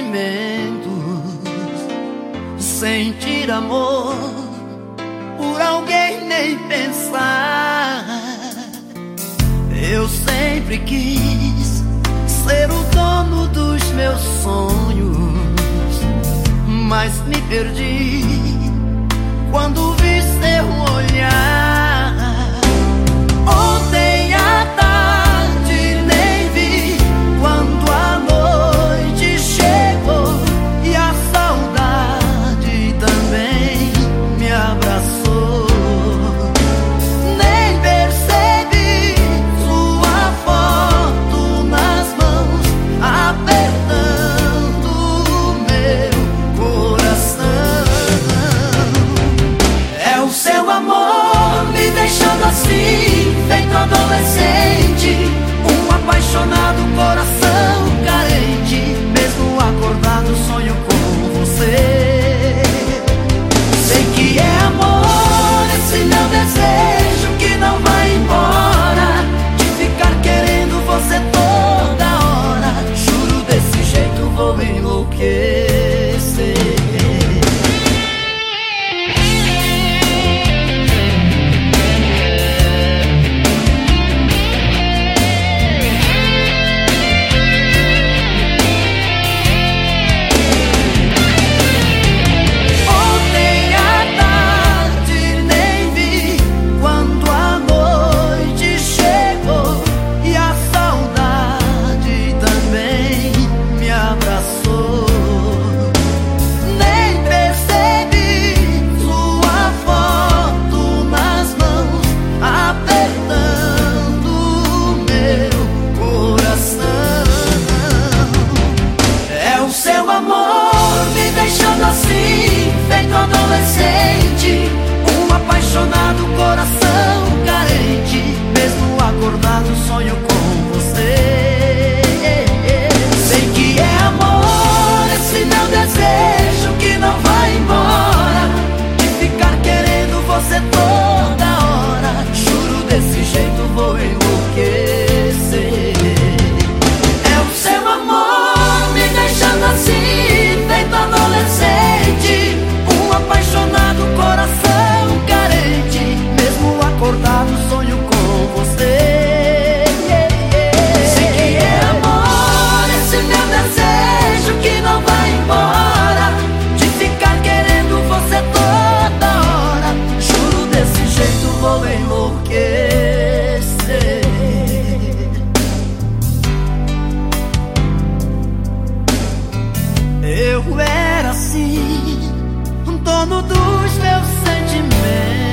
sentimentos, sentir amor por alguém nem pensar. Eu sempre quis ser o dono dos meus sonhos, mas me perdi quando vi seu olhar. Porque. Eu era assim, dono dos meus sentimentos.